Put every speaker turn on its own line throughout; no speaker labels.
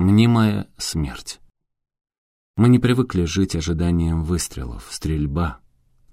Мнимая смерть. Мы не привыкли жить ожиданием выстрелов, стрельба.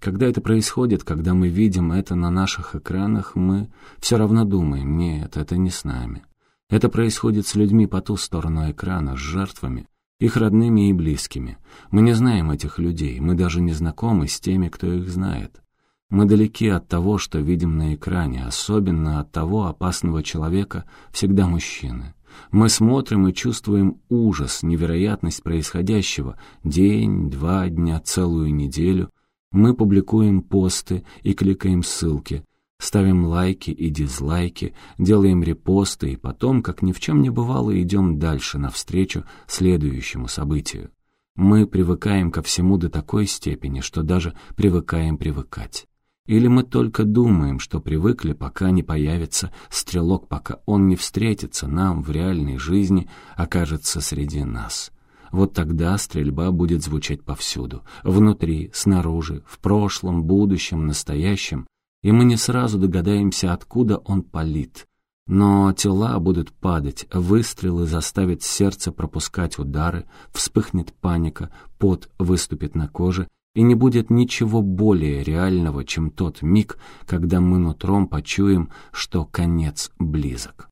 Когда это происходит, когда мы видим это на наших экранах, мы все равно думаем, нет, это не с нами. Это происходит с людьми по ту сторону экрана, с жертвами, их родными и близкими. Мы не знаем этих людей, мы даже не знакомы с теми, кто их знает. Мы далеки от того, что видим на экране, особенно от того опасного человека, всегда мужчины. Мы смотрим и чувствуем ужас, невероятность происходящего. День, два дня, целую неделю. Мы публикуем посты и кликаем ссылки, ставим лайки и дизлайки, делаем репосты и потом, как ни в чем не бывало, идем дальше навстречу следующему событию. Мы привыкаем ко всему до такой степени, что даже привыкаем привыкать. Или мы только думаем, что привыкли, пока не появится стрелок, пока он не встретится нам в реальной жизни, окажется среди нас. Вот тогда стрельба будет звучать повсюду, внутри, снаружи, в прошлом, будущем, настоящем, и мы не сразу догадаемся, откуда он палит. Но тела будут падать, выстрелы заставят сердце пропускать удары, вспыхнет паника, пот выступит на коже, и не будет ничего более реального, чем тот миг, когда мы нутром почуем, что конец близок.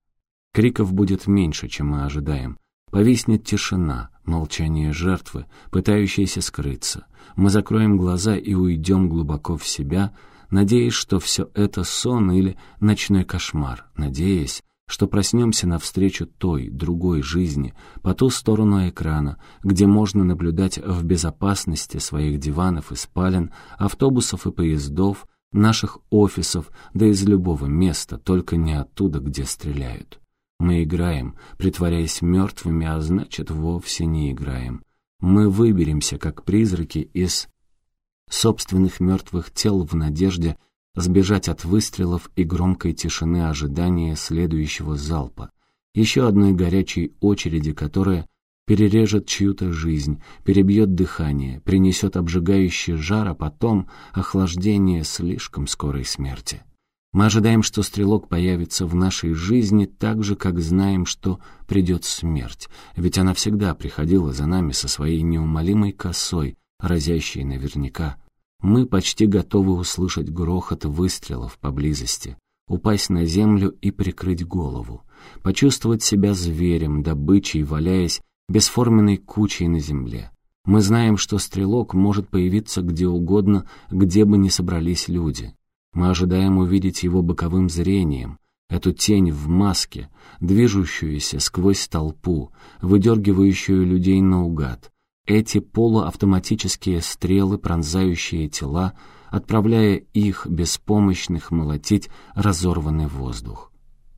Криков будет меньше, чем мы ожидаем. Повиснет тишина, молчание жертвы, пытающейся скрыться. Мы закроем глаза и уйдем глубоко в себя, надеясь, что все это сон или ночной кошмар, надеясь, что проснемся навстречу той, другой жизни, по ту сторону экрана, где можно наблюдать в безопасности своих диванов и спален, автобусов и поездов, наших офисов, да из любого места, только не оттуда, где стреляют. Мы играем, притворяясь мертвыми, а значит, вовсе не играем. Мы выберемся, как призраки, из собственных мертвых тел в надежде сбежать от выстрелов и громкой тишины ожидания следующего залпа, еще одной горячей очереди, которая перережет чью-то жизнь, перебьет дыхание, принесет обжигающий жар, а потом охлаждение слишком скорой смерти. Мы ожидаем, что стрелок появится в нашей жизни так же, как знаем, что придет смерть, ведь она всегда приходила за нами со своей неумолимой косой, разящей наверняка, мы почти готовы услышать грохот выстрелов поблизости, упасть на землю и прикрыть голову, почувствовать себя зверем, добычей, валяясь бесформенной кучей на земле. Мы знаем, что стрелок может появиться где угодно, где бы ни собрались люди. Мы ожидаем увидеть его боковым зрением, эту тень в маске, движущуюся сквозь толпу, выдергивающую людей наугад, эти полуавтоматические стрелы, пронзающие тела, отправляя их, беспомощных, молотить разорванный воздух.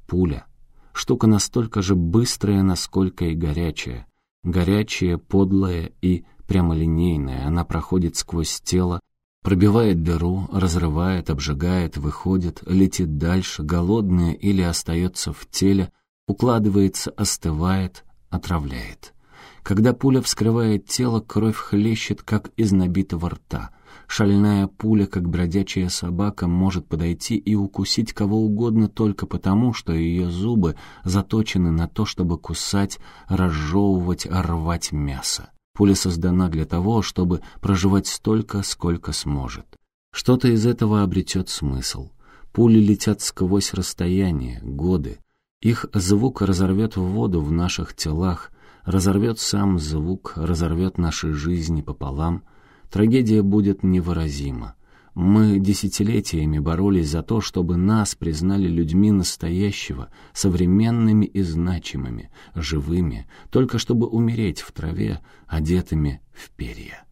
Пуля. Штука настолько же быстрая, насколько и горячая. Горячая, подлая и прямолинейная. Она проходит сквозь тело, пробивает дыру, разрывает, обжигает, выходит, летит дальше, голодная или остается в теле, укладывается, остывает, отравляет. Когда пуля вскрывает тело, кровь хлещет, как из набитого рта. Шальная пуля, как бродячая собака, может подойти и укусить кого угодно только потому, что ее зубы заточены на то, чтобы кусать, разжевывать, рвать мясо. Пуля создана для того, чтобы проживать столько, сколько сможет. Что-то из этого обретет смысл. Пули летят сквозь расстояние, годы. Их звук разорвет воду в наших телах, разорвет сам звук, разорвет наши жизни пополам, трагедия будет невыразима. Мы десятилетиями боролись за то, чтобы нас признали людьми настоящего, современными и значимыми, живыми, только чтобы умереть в траве, одетыми в перья.